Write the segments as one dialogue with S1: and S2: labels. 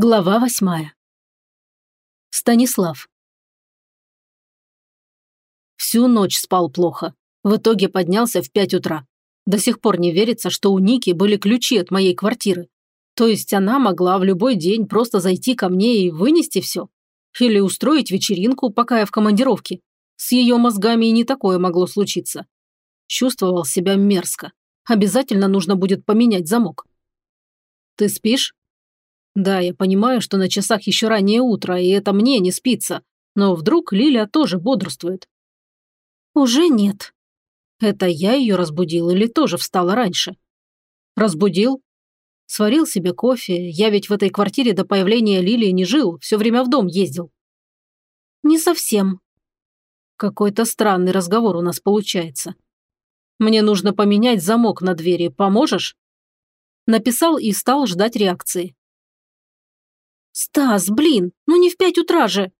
S1: Глава восьмая. Станислав. Всю ночь спал плохо. В итоге поднялся в пять утра. До сих пор не верится, что у Ники были ключи от моей квартиры. То есть она могла в любой день просто зайти ко мне и вынести все. Или устроить вечеринку, пока я в командировке. С ее мозгами и не такое могло случиться. Чувствовал себя мерзко. Обязательно нужно будет поменять замок. «Ты спишь?» Да, я понимаю, что на часах еще раннее утро, и это мне не спится. Но вдруг Лиля тоже бодрствует.
S2: Уже нет.
S1: Это я ее разбудил или тоже встала раньше? Разбудил? Сварил себе кофе. Я ведь в этой квартире до появления Лилии не жил, все время в дом ездил.
S2: Не совсем.
S1: Какой-то странный разговор у нас получается. Мне нужно поменять замок на двери. Поможешь? Написал и стал ждать реакции.
S2: «Стас, блин, ну не в пять утра же!»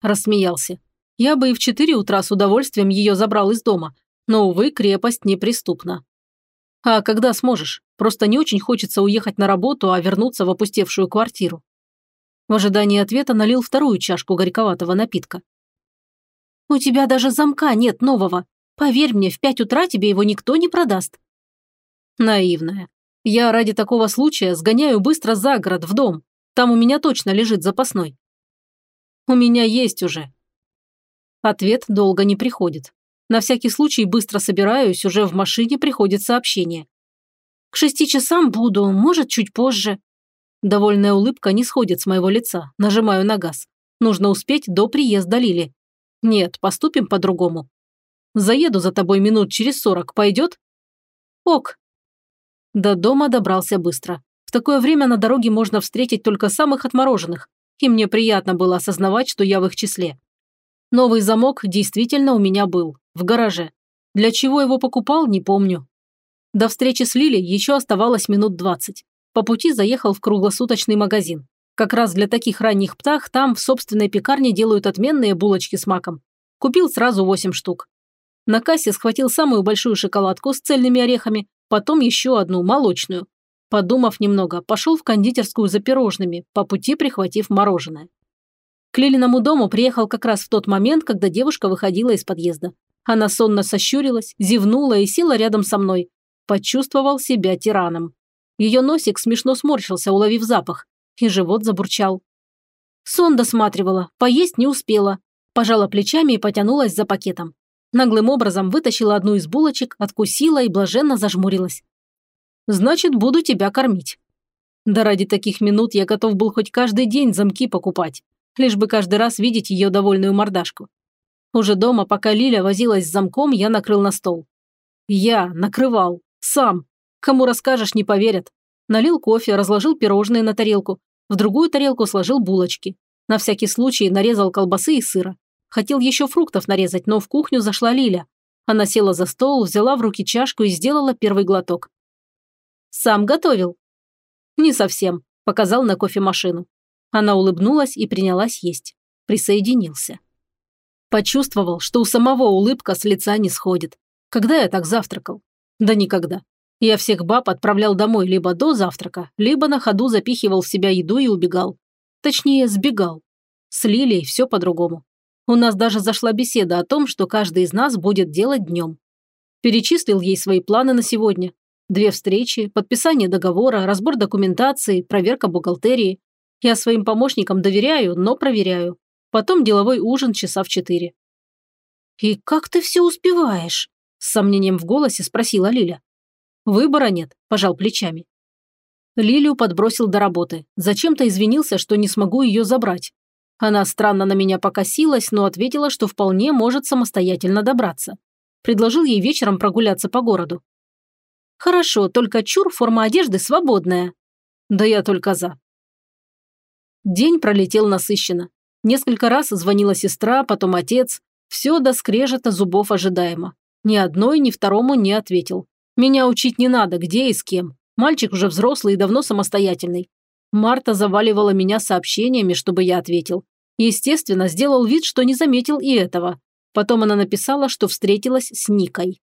S1: Рассмеялся. Я бы и в четыре утра с удовольствием ее забрал из дома, но, увы, крепость неприступна. А когда сможешь? Просто не очень хочется уехать на работу, а вернуться в опустевшую квартиру. В ожидании ответа налил вторую чашку горьковатого напитка.
S2: «У тебя даже замка нет нового. Поверь мне, в пять утра тебе его никто не продаст».
S1: Наивная. Я ради такого случая сгоняю быстро за город, в дом. Там у меня точно лежит запасной. У меня есть уже. Ответ долго не приходит. На всякий случай быстро собираюсь, уже в машине приходит сообщение.
S2: К шести часам буду, может, чуть позже.
S1: Довольная улыбка не сходит с моего лица. Нажимаю на газ. Нужно успеть до приезда Лили. Нет, поступим по-другому. Заеду за тобой минут через сорок, пойдет?
S2: Ок.
S1: До дома добрался быстро. В такое время на дороге можно встретить только самых отмороженных, и мне приятно было осознавать, что я в их числе. Новый замок действительно у меня был, в гараже. Для чего его покупал, не помню. До встречи с Лили еще оставалось минут двадцать. По пути заехал в круглосуточный магазин. Как раз для таких ранних птах там в собственной пекарне делают отменные булочки с маком. Купил сразу восемь штук. На кассе схватил самую большую шоколадку с цельными орехами, потом еще одну, молочную. Подумав немного, пошел в кондитерскую за пирожными, по пути прихватив мороженое. К Лилиному дому приехал как раз в тот момент, когда девушка выходила из подъезда. Она сонно сощурилась, зевнула и села рядом со мной. Почувствовал себя тираном. Ее носик смешно сморщился, уловив запах, и живот забурчал. Сон досматривала, поесть не успела. Пожала плечами и потянулась за пакетом. Наглым образом вытащила одну из булочек, откусила и блаженно зажмурилась значит, буду тебя кормить. Да ради таких минут я готов был хоть каждый день замки покупать, лишь бы каждый раз видеть ее довольную мордашку. Уже дома, пока Лиля возилась с замком, я накрыл на стол. Я накрывал. Сам. Кому расскажешь, не поверят. Налил кофе, разложил пирожные на тарелку. В другую тарелку сложил булочки. На всякий случай нарезал колбасы и сыра. Хотел еще фруктов нарезать, но в кухню зашла Лиля. Она села за стол, взяла в руки чашку и сделала первый глоток. Сам готовил?» «Не совсем», – показал на кофемашину. Она улыбнулась и принялась есть. Присоединился. Почувствовал, что у самого улыбка с лица не сходит. Когда я так завтракал? Да никогда. Я всех баб отправлял домой либо до завтрака, либо на ходу запихивал в себя еду и убегал. Точнее, сбегал. С Лилией все по-другому. У нас даже зашла беседа о том, что каждый из нас будет делать днем. Перечислил ей свои планы на сегодня, Две встречи, подписание договора, разбор документации, проверка бухгалтерии. Я своим помощникам доверяю, но проверяю. Потом деловой ужин часа в четыре.
S2: «И как ты все успеваешь?» – с сомнением в голосе спросила Лиля.
S1: «Выбора нет», – пожал плечами. Лилию подбросил до работы. Зачем-то извинился, что не смогу ее забрать. Она странно на меня покосилась, но ответила, что вполне может самостоятельно добраться. Предложил ей вечером прогуляться по городу. Хорошо, только чур, форма одежды свободная. Да я только за. День пролетел насыщенно. Несколько раз звонила сестра, потом отец. Все до скрежета зубов ожидаемо. Ни одной, ни второму не ответил. Меня учить не надо, где и с кем. Мальчик уже взрослый и давно самостоятельный. Марта заваливала меня сообщениями, чтобы я ответил. Естественно, сделал вид, что не заметил и этого. Потом она написала, что встретилась с Никой.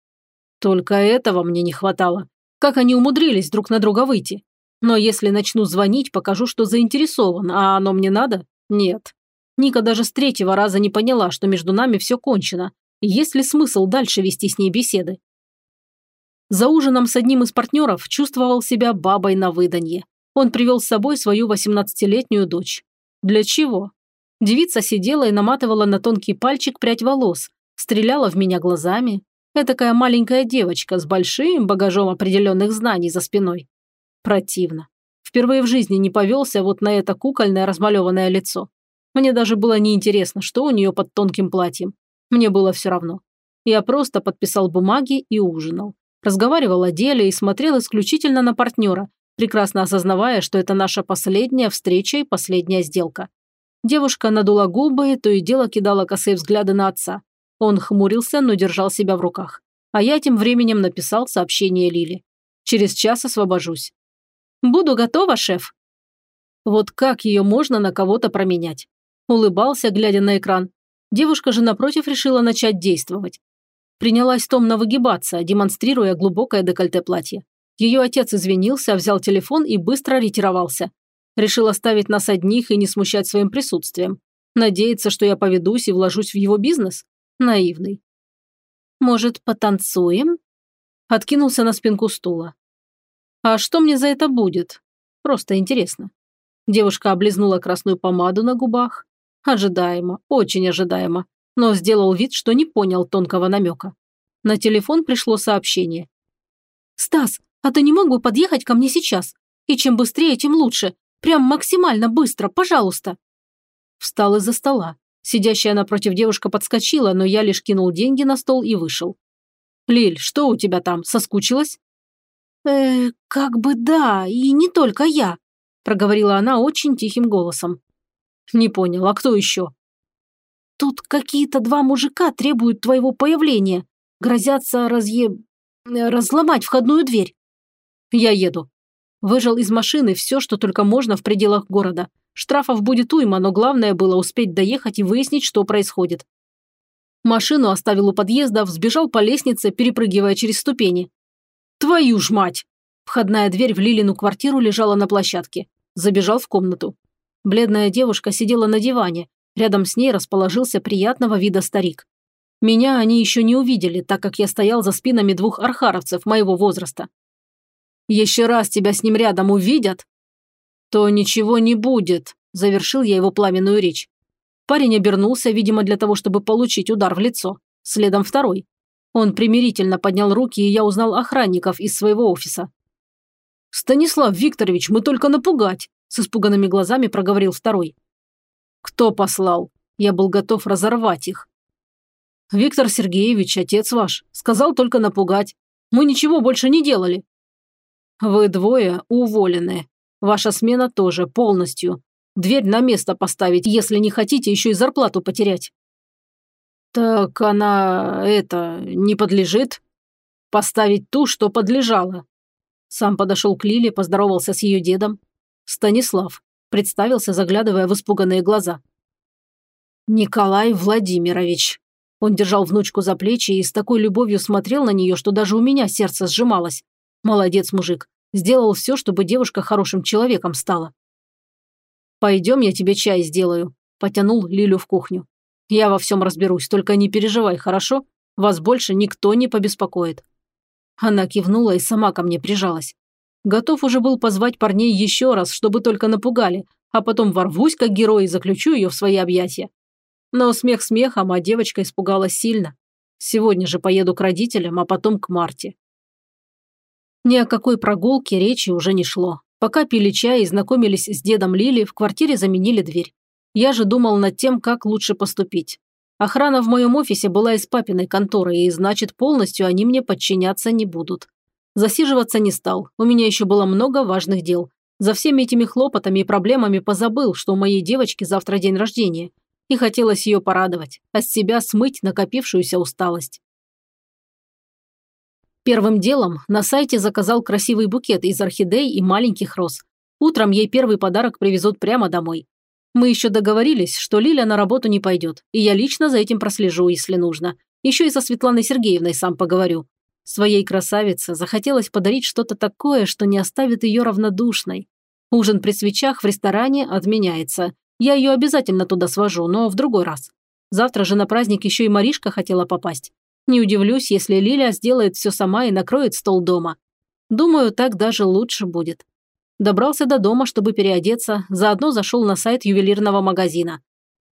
S1: Только этого мне не хватало. Как они умудрились друг на друга выйти? Но если начну звонить, покажу, что заинтересован, а оно мне надо? Нет. Ника даже с третьего раза не поняла, что между нами все кончено. Есть ли смысл дальше вести с ней беседы? За ужином с одним из партнеров чувствовал себя бабой на выданье. Он привел с собой свою 18-летнюю дочь. Для чего? Девица сидела и наматывала на тонкий пальчик прядь волос, стреляла в меня глазами. Этакая маленькая девочка с большим багажом определенных знаний за спиной. Противно. Впервые в жизни не повелся вот на это кукольное размалеванное лицо. Мне даже было неинтересно, что у нее под тонким платьем. Мне было все равно. Я просто подписал бумаги и ужинал. Разговаривал о деле и смотрел исключительно на партнера, прекрасно осознавая, что это наша последняя встреча и последняя сделка. Девушка надула губы, то и дело кидала косые взгляды на отца. Он хмурился, но держал себя в руках. А я тем временем написал сообщение Лили. Через час освобожусь. «Буду готова, шеф». Вот как ее можно на кого-то променять? Улыбался, глядя на экран. Девушка же напротив решила начать действовать. Принялась томно выгибаться, демонстрируя глубокое декольте платья. Ее отец извинился, взял телефон и быстро ретировался. Решил оставить нас одних и не смущать своим присутствием. Надеется, что я поведусь и вложусь в его бизнес? Наивный. «Может, потанцуем?» Откинулся на спинку стула. А что мне за это будет? Просто интересно. Девушка облизнула красную помаду на губах. Ожидаемо, очень ожидаемо. Но сделал вид, что не понял тонкого намека. На телефон пришло сообщение. «Стас, а ты не мог бы подъехать ко мне сейчас? И чем быстрее, тем лучше. Прям максимально быстро, пожалуйста». Встал из-за стола. Сидящая напротив девушка подскочила, но я лишь кинул деньги на стол и вышел. «Лиль, что у тебя там, соскучилась?» «Э, как бы да, и не только я», – проговорила она очень тихим голосом. «Не понял, а кто еще?» «Тут какие-то два мужика требуют твоего появления, грозятся разъе... разломать входную дверь». «Я еду». Выжил из машины все, что только можно в пределах города. Штрафов будет уйма, но главное было успеть доехать и выяснить, что происходит. Машину оставил у подъезда, взбежал по лестнице, перепрыгивая через ступени. Твою ж мать! Входная дверь в Лилину квартиру лежала на площадке. Забежал в комнату. Бледная девушка сидела на диване. Рядом с ней расположился приятного вида старик. Меня они еще не увидели, так как я стоял за спинами двух архаровцев моего возраста. «Еще раз тебя с ним рядом увидят?» «То ничего не будет», – завершил я его пламенную речь. Парень обернулся, видимо, для того, чтобы получить удар в лицо. Следом второй. Он примирительно поднял руки, и я узнал охранников из своего офиса. «Станислав Викторович, мы только напугать!» С испуганными глазами проговорил второй. «Кто послал? Я был готов разорвать их». «Виктор Сергеевич, отец ваш, сказал только напугать. Мы ничего больше не делали». «Вы двое уволены. Ваша смена тоже полностью. Дверь на место поставить, если не хотите еще и зарплату потерять». «Так она, это, не подлежит?» «Поставить ту, что подлежала». Сам подошел к Лиле, поздоровался с ее дедом. «Станислав», представился, заглядывая в испуганные глаза. «Николай Владимирович». Он держал внучку за плечи и с такой любовью смотрел на нее, что даже у меня сердце сжималось. Молодец, мужик. Сделал все, чтобы девушка хорошим человеком стала. «Пойдем, я тебе чай сделаю», – потянул Лилю в кухню. Я во всем разберусь, только не переживай, хорошо? Вас больше никто не побеспокоит». Она кивнула и сама ко мне прижалась. Готов уже был позвать парней еще раз, чтобы только напугали, а потом ворвусь как герой и заключу ее в свои объятия. Но смех смехом, а девочка испугалась сильно. Сегодня же поеду к родителям, а потом к Марте. Ни о какой прогулке речи уже не шло. Пока пили чай и знакомились с дедом Лили, в квартире заменили дверь. Я же думал над тем, как лучше поступить. Охрана в моем офисе была из папиной конторы, и значит, полностью они мне подчиняться не будут. Засиживаться не стал, у меня еще было много важных дел. За всеми этими хлопотами и проблемами позабыл, что у моей девочки завтра день рождения. И хотелось ее порадовать, а с себя смыть накопившуюся усталость. Первым делом на сайте заказал красивый букет из орхидей и маленьких роз. Утром ей первый подарок привезут прямо домой. Мы еще договорились, что Лиля на работу не пойдет, и я лично за этим прослежу, если нужно. Еще и со Светланой Сергеевной сам поговорю. Своей красавице захотелось подарить что-то такое, что не оставит ее равнодушной. Ужин при свечах в ресторане отменяется. Я ее обязательно туда свожу, но в другой раз. Завтра же на праздник еще и Маришка хотела попасть. Не удивлюсь, если Лиля сделает все сама и накроет стол дома. Думаю, так даже лучше будет. Добрался до дома, чтобы переодеться, заодно зашел на сайт ювелирного магазина.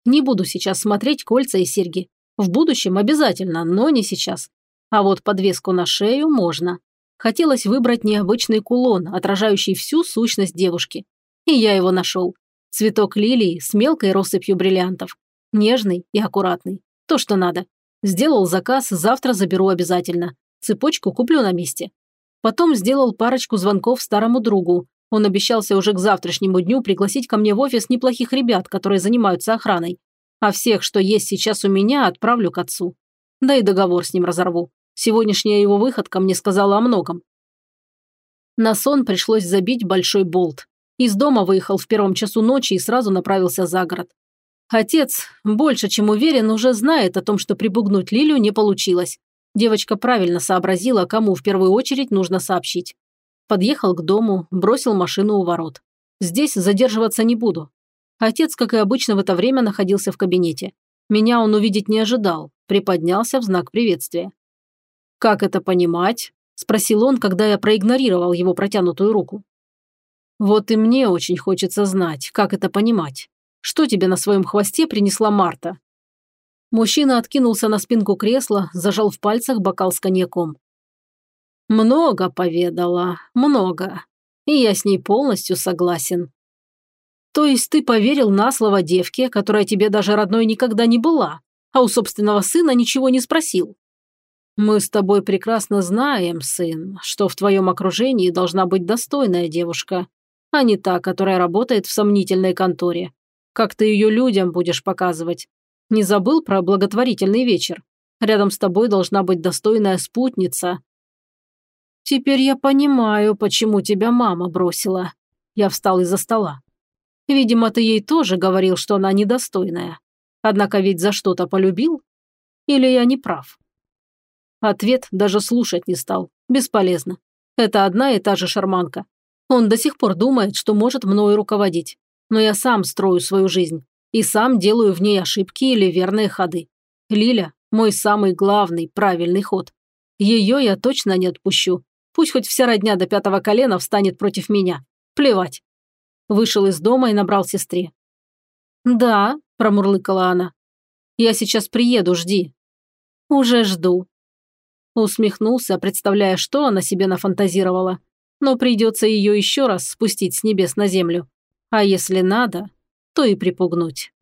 S1: Не буду сейчас смотреть кольца и серьги. В будущем обязательно, но не сейчас. А вот подвеску на шею можно. Хотелось выбрать необычный кулон, отражающий всю сущность девушки. И я его нашел. Цветок лилии с мелкой россыпью бриллиантов. Нежный и аккуратный. То, что надо. Сделал заказ, завтра заберу обязательно. Цепочку куплю на месте. Потом сделал парочку звонков старому другу. Он обещался уже к завтрашнему дню пригласить ко мне в офис неплохих ребят, которые занимаются охраной. А всех, что есть сейчас у меня, отправлю к отцу. Да и договор с ним разорву. Сегодняшняя его выходка мне сказала о многом. На сон пришлось забить большой болт. Из дома выехал в первом часу ночи и сразу направился за город. Отец, больше чем уверен, уже знает о том, что припугнуть Лилю не получилось. Девочка правильно сообразила, кому в первую очередь нужно сообщить. Подъехал к дому, бросил машину у ворот. Здесь задерживаться не буду. Отец, как и обычно, в это время находился в кабинете. Меня он увидеть не ожидал, приподнялся в знак приветствия. «Как это понимать?» – спросил он, когда я проигнорировал его протянутую руку. «Вот и мне очень хочется знать, как это понимать. Что тебе на своем хвосте принесла Марта?» Мужчина откинулся на спинку кресла, зажал в пальцах бокал с коньяком. «Много поведала, много. И я с ней полностью согласен. То есть ты поверил на слово девке, которая тебе даже родной никогда не была, а у собственного сына ничего не спросил?» Мы с тобой прекрасно знаем, сын, что в твоем окружении должна быть достойная девушка, а не та, которая работает в сомнительной конторе. Как ты ее людям будешь показывать? Не забыл про благотворительный вечер? Рядом с тобой должна быть достойная спутница. Теперь я понимаю, почему тебя мама бросила. Я встал из-за стола. Видимо, ты ей тоже говорил, что она недостойная. Однако ведь за что-то полюбил? Или я не прав? Ответ даже слушать не стал. Бесполезно. Это одна и та же шарманка. Он до сих пор думает, что может мною руководить. Но я сам строю свою жизнь. И сам делаю в ней ошибки или верные ходы. Лиля – мой самый главный правильный ход. Ее я точно не отпущу. Пусть хоть вся родня до пятого колена встанет против меня. Плевать. Вышел из дома и набрал сестре. «Да», – промурлыкала она. «Я сейчас приеду, жди». «Уже жду», Усмехнулся, представляя, что она себе нафантазировала. Но придется ее еще раз спустить с небес на землю. А если надо, то и припугнуть.